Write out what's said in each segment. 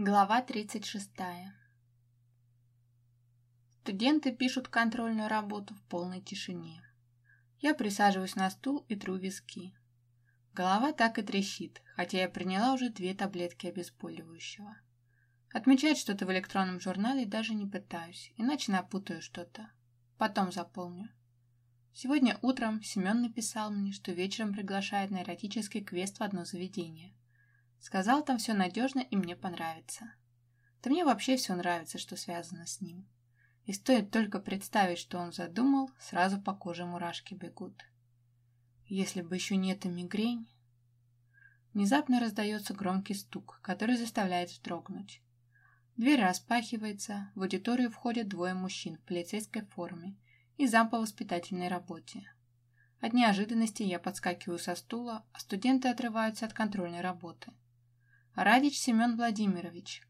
Глава 36. Студенты пишут контрольную работу в полной тишине. Я присаживаюсь на стул и тру виски. Голова так и трещит, хотя я приняла уже две таблетки обезболивающего. Отмечать что-то в электронном журнале даже не пытаюсь, иначе напутаю что-то. Потом заполню. Сегодня утром Семен написал мне, что вечером приглашает на эротический квест в одно заведение. Сказал, там все надежно и мне понравится. Да мне вообще все нравится, что связано с ним. И стоит только представить, что он задумал, сразу по коже мурашки бегут. Если бы еще не эта мигрень... Внезапно раздается громкий стук, который заставляет вздрогнуть. Дверь распахивается, в аудиторию входят двое мужчин в полицейской форме и зам по воспитательной работе. От неожиданности я подскакиваю со стула, а студенты отрываются от контрольной работы. «Радич Семен Владимирович!»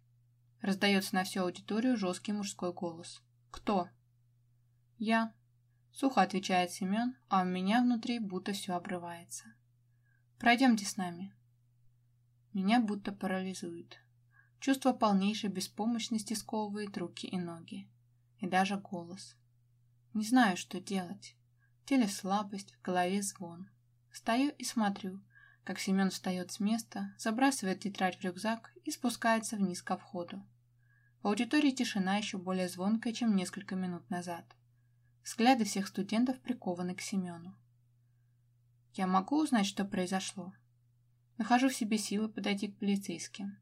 Раздается на всю аудиторию жесткий мужской голос. «Кто?» «Я», — сухо отвечает Семен, а у меня внутри будто все обрывается. «Пройдемте с нами». Меня будто парализует. Чувство полнейшей беспомощности сковывает руки и ноги. И даже голос. Не знаю, что делать. В теле слабость, в голове звон. Стою и смотрю, как Семен встает с места, забрасывает тетрадь в рюкзак и спускается вниз ко входу. В аудитории тишина еще более звонкая, чем несколько минут назад. Взгляды всех студентов прикованы к Семену. Я могу узнать, что произошло? Нахожу в себе силы подойти к полицейским.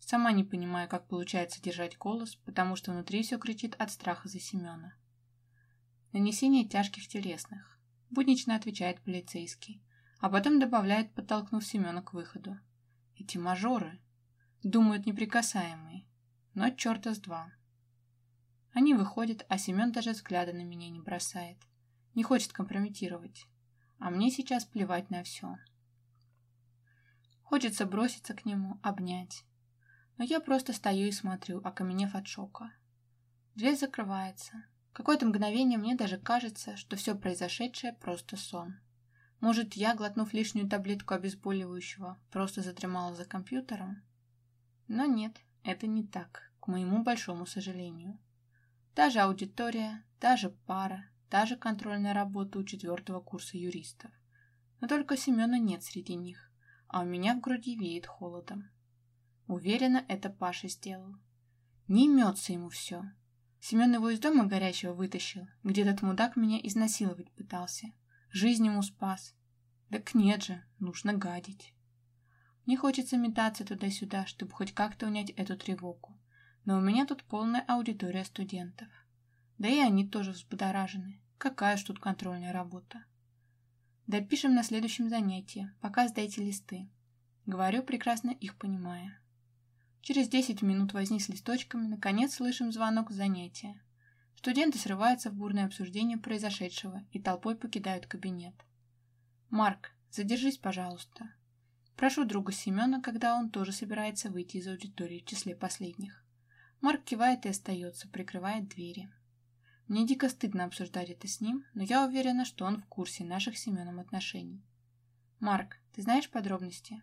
Сама не понимаю, как получается держать голос, потому что внутри все кричит от страха за Семена. Нанесение тяжких телесных. Буднично отвечает полицейский а потом добавляет, подтолкнув Семена к выходу. Эти мажоры думают неприкасаемые, но черта с два. Они выходят, а Семен даже взгляда на меня не бросает. Не хочет компрометировать. А мне сейчас плевать на все. Хочется броситься к нему, обнять. Но я просто стою и смотрю, окаменев от шока. Дверь закрывается. Какое-то мгновение мне даже кажется, что все произошедшее просто сон. Может, я, глотнув лишнюю таблетку обезболивающего, просто задремала за компьютером? Но нет, это не так, к моему большому сожалению. Та же аудитория, та же пара, та же контрольная работа у четвертого курса юристов. Но только Семена нет среди них, а у меня в груди веет холодом. Уверена, это Паша сделал. Не имется ему все. Семен его из дома горячего вытащил, где этот мудак меня изнасиловать пытался. Жизнь ему спас. Так нет же, нужно гадить. Мне хочется метаться туда-сюда, чтобы хоть как-то унять эту тревогу. Но у меня тут полная аудитория студентов. Да и они тоже взбудоражены. Какая ж тут контрольная работа. Допишем на следующем занятии, пока сдайте листы. Говорю, прекрасно их понимая. Через 10 минут возни с листочками, наконец слышим звонок занятия. Студенты срываются в бурное обсуждение произошедшего и толпой покидают кабинет. «Марк, задержись, пожалуйста». Прошу друга Семена, когда он тоже собирается выйти из аудитории в числе последних. Марк кивает и остается, прикрывает двери. Мне дико стыдно обсуждать это с ним, но я уверена, что он в курсе наших с Семеном отношений. «Марк, ты знаешь подробности?»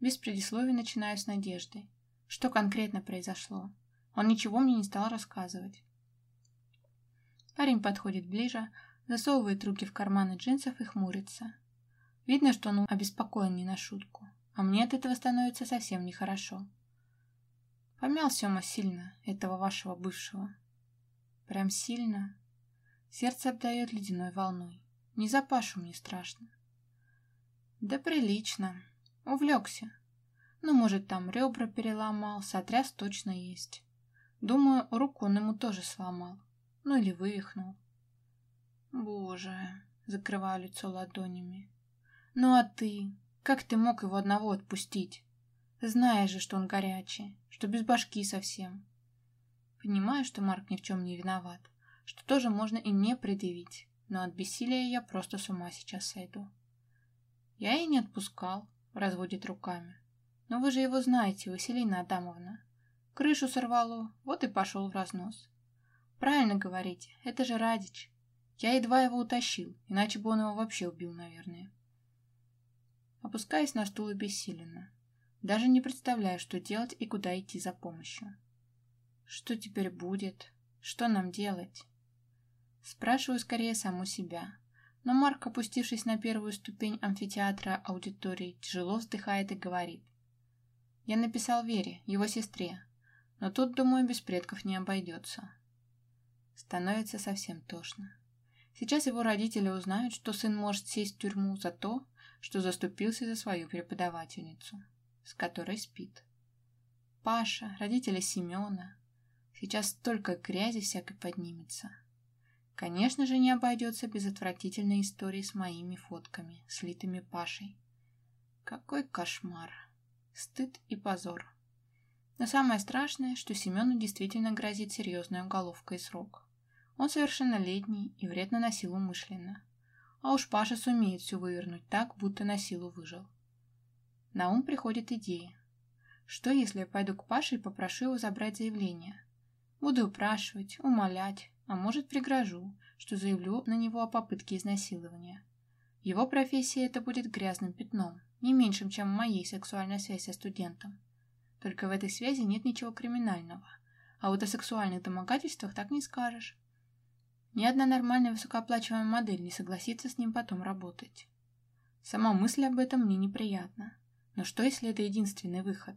Без предисловий начинаю с надеждой. Что конкретно произошло? Он ничего мне не стал рассказывать. Парень подходит ближе, засовывает руки в карманы джинсов и хмурится. Видно, что он обеспокоен не на шутку, а мне от этого становится совсем нехорошо. Помял Сема сильно, этого вашего бывшего. Прям сильно. Сердце обдает ледяной волной. Не за Пашу мне страшно. Да прилично. Увлекся. Ну, может, там ребра переломал, сотряс точно есть. Думаю, руку он ему тоже сломал ну или вывихнул. Боже, закрываю лицо ладонями. Ну а ты? Как ты мог его одного отпустить? Знаешь же, что он горячий, что без башки совсем. Понимаю, что Марк ни в чем не виноват, что тоже можно и мне предъявить, но от бессилия я просто с ума сейчас сойду. Я и не отпускал, разводит руками. Но вы же его знаете, Василина Адамовна. Крышу сорвало, вот и пошел в разнос. Правильно говорите, это же Радич. Я едва его утащил, иначе бы он его вообще убил, наверное. Опускаясь на стул обессиленно. Даже не представляю, что делать и куда идти за помощью. Что теперь будет? Что нам делать? Спрашиваю скорее саму себя. Но Марк, опустившись на первую ступень амфитеатра аудитории, тяжело вздыхает и говорит. Я написал Вере, его сестре, но тут, думаю, без предков не обойдется. Становится совсем тошно. Сейчас его родители узнают, что сын может сесть в тюрьму за то, что заступился за свою преподавательницу, с которой спит. Паша, родители Семена. Сейчас столько грязи всякой поднимется. Конечно же, не обойдется без отвратительной истории с моими фотками, слитыми Пашей. Какой кошмар. Стыд и позор. Но самое страшное, что Семену действительно грозит серьезная уголовка и срок. Он совершеннолетний и вред наносил умышленно. А уж Паша сумеет все вывернуть так, будто на силу выжил. На ум приходит идея. Что, если я пойду к Паше и попрошу его забрать заявление? Буду упрашивать, умолять, а может пригрожу, что заявлю на него о попытке изнасилования. Его профессия это будет грязным пятном, не меньшим, чем моей сексуальная связь со студентом. Только в этой связи нет ничего криминального, а вот о сексуальных домогательствах так не скажешь. Ни одна нормальная высокооплачиваемая модель не согласится с ним потом работать. Сама мысль об этом мне неприятна. Но что, если это единственный выход?